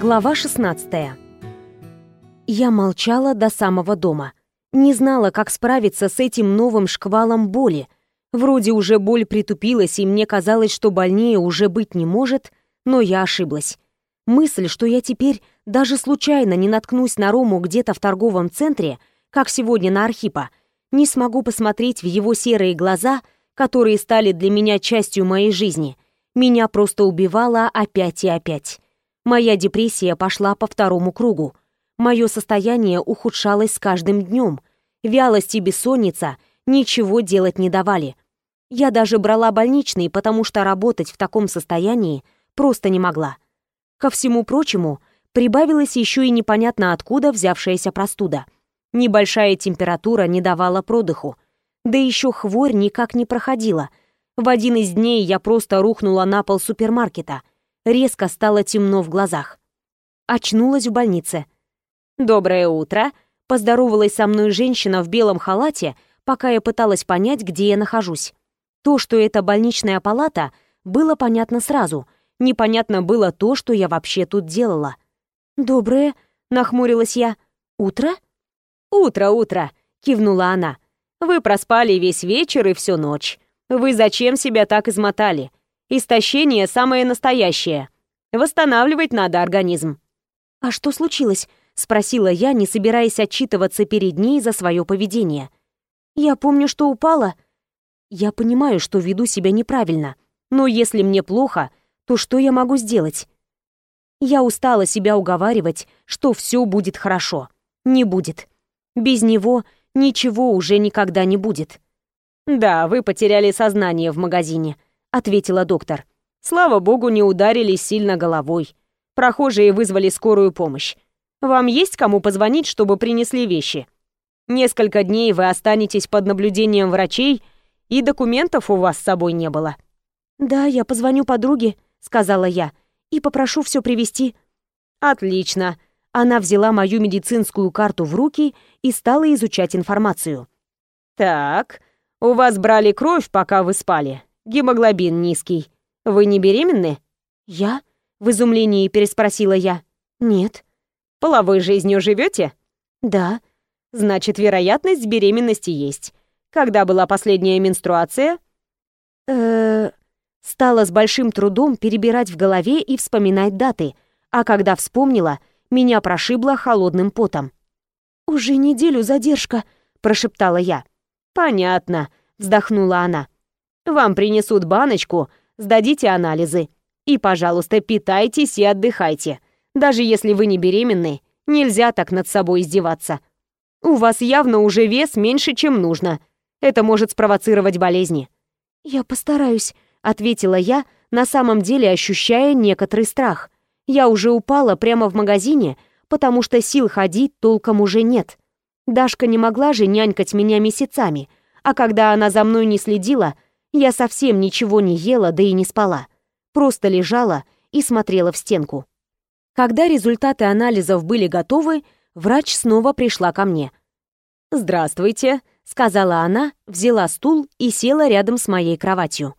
Глава 16 Я молчала до самого дома. Не знала, как справиться с этим новым шквалом боли. Вроде уже боль притупилась, и мне казалось, что больнее уже быть не может, но я ошиблась. Мысль, что я теперь даже случайно не наткнусь на Рому где-то в торговом центре, как сегодня на Архипа, не смогу посмотреть в его серые глаза, которые стали для меня частью моей жизни, меня просто убивала опять и опять. Моя депрессия пошла по второму кругу. Мое состояние ухудшалось с каждым днем. Вялость и бессонница ничего делать не давали. Я даже брала больничный, потому что работать в таком состоянии просто не могла. Ко всему прочему, прибавилась еще и непонятно откуда взявшаяся простуда. Небольшая температура не давала продыху. Да еще хворь никак не проходила. В один из дней я просто рухнула на пол супермаркета. Резко стало темно в глазах. Очнулась в больнице. «Доброе утро!» — поздоровалась со мной женщина в белом халате, пока я пыталась понять, где я нахожусь. То, что это больничная палата, было понятно сразу. Непонятно было то, что я вообще тут делала. «Доброе», — нахмурилась я. «Утро?» «Утро, утро», — кивнула она. «Вы проспали весь вечер и всю ночь. Вы зачем себя так измотали? Истощение самое настоящее. Восстанавливать надо организм». «А что случилось?» — спросила я, не собираясь отчитываться перед ней за свое поведение. «Я помню, что упала». «Я понимаю, что веду себя неправильно, но если мне плохо, то что я могу сделать?» Я устала себя уговаривать, что все будет хорошо. Не будет. Без него ничего уже никогда не будет. «Да, вы потеряли сознание в магазине», — ответила доктор. «Слава богу, не ударились сильно головой. Прохожие вызвали скорую помощь. Вам есть кому позвонить, чтобы принесли вещи? Несколько дней вы останетесь под наблюдением врачей, и документов у вас с собой не было». «Да, я позвоню подруге», — сказала я, — «и попрошу все привезти». «Отлично». Она взяла мою медицинскую карту в руки и стала изучать информацию. «Так, у вас брали кровь, пока вы спали. Гемоглобин низкий. Вы не беременны?» «Я?» — в изумлении переспросила я. «Нет». «Половой жизнью живете?» «Да». «Значит, вероятность беременности есть. Когда была последняя менструация?» э Стала с большим трудом перебирать в голове и вспоминать даты, а когда вспомнила, меня прошибло холодным потом. «Уже неделю задержка», — прошептала я. «Понятно», — вздохнула она. «Вам принесут баночку, сдадите анализы. И, пожалуйста, питайтесь и отдыхайте. Даже если вы не беременны, нельзя так над собой издеваться. У вас явно уже вес меньше, чем нужно. Это может спровоцировать болезни». «Я постараюсь», — ответила я, на самом деле ощущая некоторый страх. Я уже упала прямо в магазине, потому что сил ходить толком уже нет. Дашка не могла же нянькать меня месяцами, а когда она за мной не следила, я совсем ничего не ела, да и не спала. Просто лежала и смотрела в стенку. Когда результаты анализов были готовы, врач снова пришла ко мне. «Здравствуйте», — сказала она, взяла стул и села рядом с моей кроватью.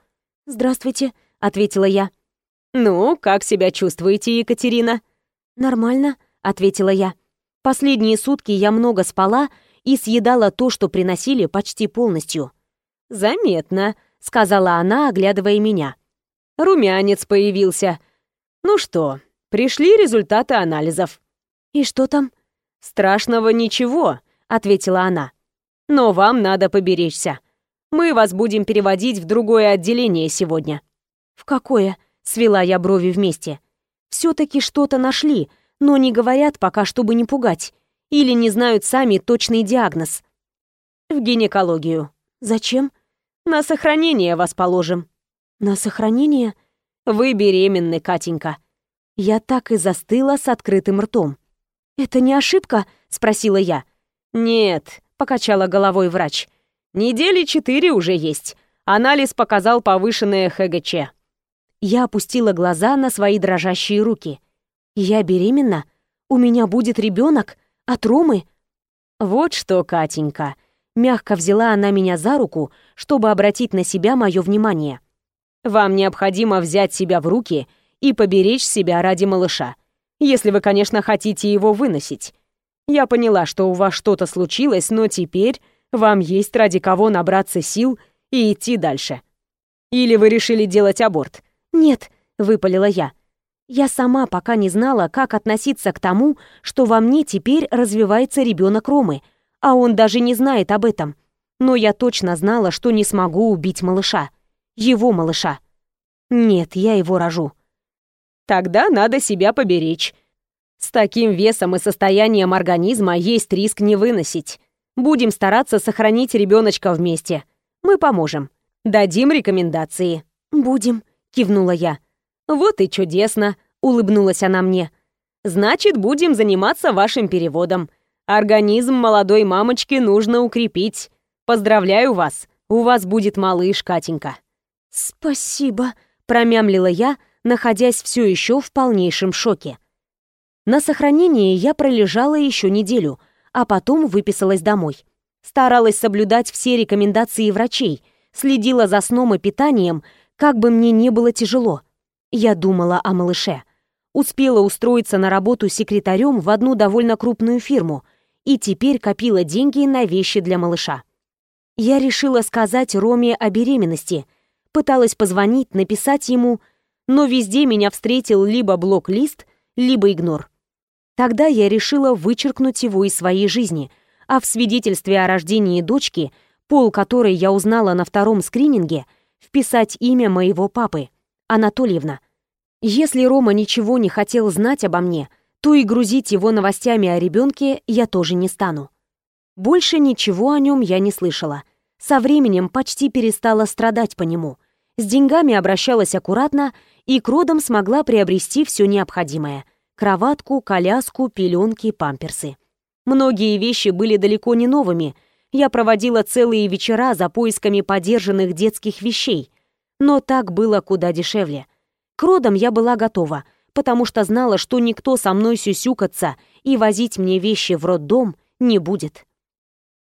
«Здравствуйте», — ответила я. «Ну, как себя чувствуете, Екатерина?» «Нормально», — ответила я. Последние сутки я много спала и съедала то, что приносили, почти полностью. «Заметно», — сказала она, оглядывая меня. «Румянец появился. Ну что, пришли результаты анализов». «И что там?» «Страшного ничего», — ответила она. «Но вам надо поберечься. Мы вас будем переводить в другое отделение сегодня». «В какое?» — свела я брови вместе. «Все-таки что-то нашли, но не говорят пока, чтобы не пугать. Или не знают сами точный диагноз. В гинекологию. Зачем? На сохранение вас положим. На сохранение? Вы беременны, Катенька. Я так и застыла с открытым ртом. «Это не ошибка?» — спросила я. «Нет», — покачала головой врач. «Недели четыре уже есть. Анализ показал повышенное ХГЧ». Я опустила глаза на свои дрожащие руки. Я беременна? У меня будет ребенок? От Ромы? Вот что, Катенька. Мягко взяла она меня за руку, чтобы обратить на себя мое внимание. Вам необходимо взять себя в руки и поберечь себя ради малыша. Если вы, конечно, хотите его выносить. Я поняла, что у вас что-то случилось, но теперь вам есть ради кого набраться сил и идти дальше. Или вы решили делать аборт? Нет, выпалила я. Я сама пока не знала, как относиться к тому, что во мне теперь развивается ребенок Ромы, а он даже не знает об этом. Но я точно знала, что не смогу убить малыша. Его малыша. Нет, я его рожу. Тогда надо себя поберечь. С таким весом и состоянием организма есть риск не выносить. Будем стараться сохранить ребеночка вместе. Мы поможем. Дадим рекомендации. Будем, кивнула я. Вот и чудесно, улыбнулась она мне. Значит, будем заниматься вашим переводом. Организм молодой мамочки нужно укрепить. Поздравляю вас. У вас будет малыш, Катенька. Спасибо, промямлила я, находясь все еще в полнейшем шоке. На сохранении я пролежала еще неделю, а потом выписалась домой. Старалась соблюдать все рекомендации врачей, следила за сном и питанием, как бы мне не было тяжело. Я думала о малыше. Успела устроиться на работу секретарем в одну довольно крупную фирму и теперь копила деньги на вещи для малыша. Я решила сказать Роме о беременности, пыталась позвонить, написать ему, но везде меня встретил либо блок-лист, либо игнор. Тогда я решила вычеркнуть его из своей жизни, а в свидетельстве о рождении дочки, пол которой я узнала на втором скрининге, вписать имя моего папы, Анатольевна. Если Рома ничего не хотел знать обо мне, то и грузить его новостями о ребенке я тоже не стану. Больше ничего о нем я не слышала. Со временем почти перестала страдать по нему. С деньгами обращалась аккуратно и к родам смогла приобрести все необходимое – кроватку, коляску, пеленки, памперсы. Многие вещи были далеко не новыми. Я проводила целые вечера за поисками подержанных детских вещей. Но так было куда дешевле. К родам я была готова, потому что знала, что никто со мной сюсюкаться и возить мне вещи в роддом не будет.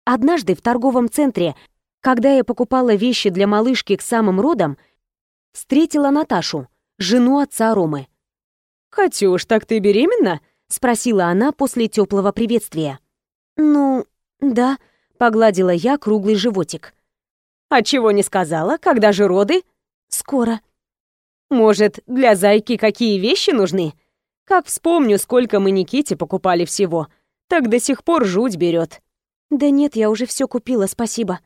Однажды в торговом центре, когда я покупала вещи для малышки к самым родам, встретила Наташу, жену отца Ромы. «Катюш, так ты беременна?» — спросила она после теплого приветствия. «Ну, да», — погладила я круглый животик. «А чего не сказала? Когда же роды?» «Скоро». «Может, для зайки какие вещи нужны? Как вспомню, сколько мы Никите покупали всего, так до сих пор жуть берет». «Да нет, я уже все купила, спасибо».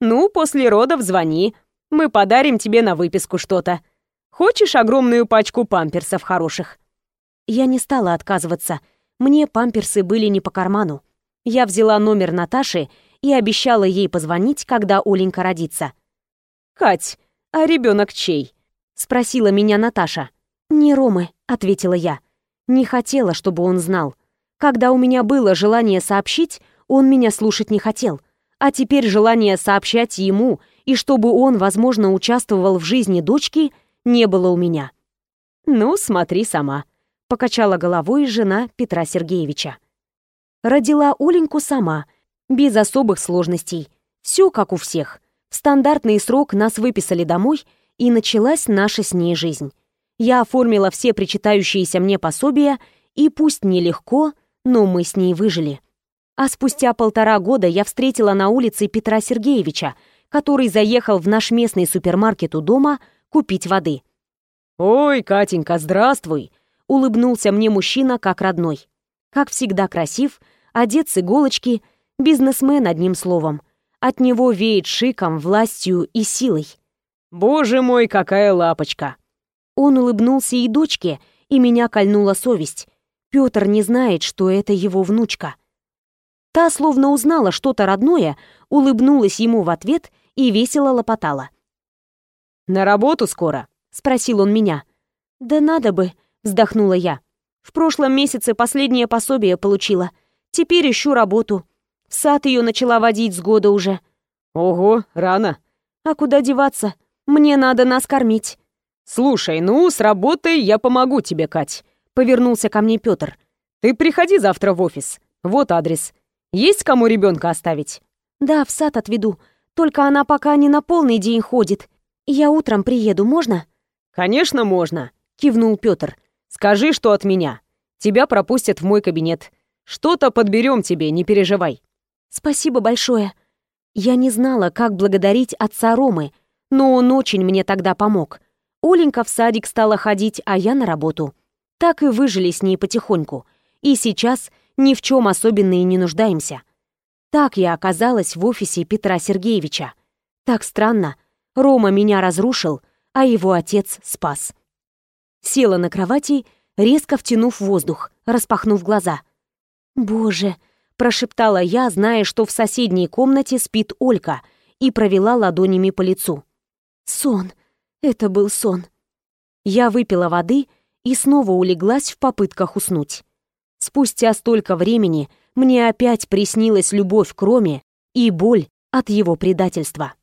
«Ну, после родов звони. Мы подарим тебе на выписку что-то. Хочешь огромную пачку памперсов хороших?» Я не стала отказываться. Мне памперсы были не по карману. Я взяла номер Наташи и обещала ей позвонить, когда Оленька родится. «Кать, а ребенок чей?» — спросила меня Наташа. «Не Ромы», — ответила я. Не хотела, чтобы он знал. Когда у меня было желание сообщить, он меня слушать не хотел. А теперь желание сообщать ему и чтобы он, возможно, участвовал в жизни дочки, не было у меня. «Ну, смотри сама», — покачала головой жена Петра Сергеевича. Родила Оленьку сама, без особых сложностей. Все как у всех. В стандартный срок нас выписали домой, и началась наша с ней жизнь. Я оформила все причитающиеся мне пособия, и пусть нелегко, но мы с ней выжили. А спустя полтора года я встретила на улице Петра Сергеевича, который заехал в наш местный супермаркет у дома купить воды. «Ой, Катенька, здравствуй!» — улыбнулся мне мужчина как родной. Как всегда красив, одет с иголочки, бизнесмен одним словом. От него веет шиком, властью и силой. «Боже мой, какая лапочка!» Он улыбнулся и дочке, и меня кольнула совесть. Пётр не знает, что это его внучка. Та словно узнала что-то родное, улыбнулась ему в ответ и весело лопотала. «На работу скоро?» — спросил он меня. «Да надо бы», — вздохнула я. «В прошлом месяце последнее пособие получила. Теперь ищу работу. В сад ее начала водить с года уже». «Ого, рано». «А куда деваться? Мне надо нас кормить». «Слушай, ну, с работой я помогу тебе, Кать», — повернулся ко мне Петр. «Ты приходи завтра в офис. Вот адрес. Есть кому ребенка оставить?» «Да, в сад отведу. Только она пока не на полный день ходит. «Я утром приеду, можно?» «Конечно, можно», — кивнул Пётр. «Скажи, что от меня. Тебя пропустят в мой кабинет. Что-то подберем тебе, не переживай». «Спасибо большое. Я не знала, как благодарить отца Ромы, но он очень мне тогда помог. Оленька в садик стала ходить, а я на работу. Так и выжили с ней потихоньку. И сейчас ни в чем особенно и не нуждаемся. Так я оказалась в офисе Петра Сергеевича. Так странно. Рома меня разрушил, а его отец спас. Села на кровати, резко втянув воздух, распахнув глаза. «Боже!» — прошептала я, зная, что в соседней комнате спит Олька, и провела ладонями по лицу. «Сон! Это был сон!» Я выпила воды и снова улеглась в попытках уснуть. Спустя столько времени мне опять приснилась любовь к Роме и боль от его предательства.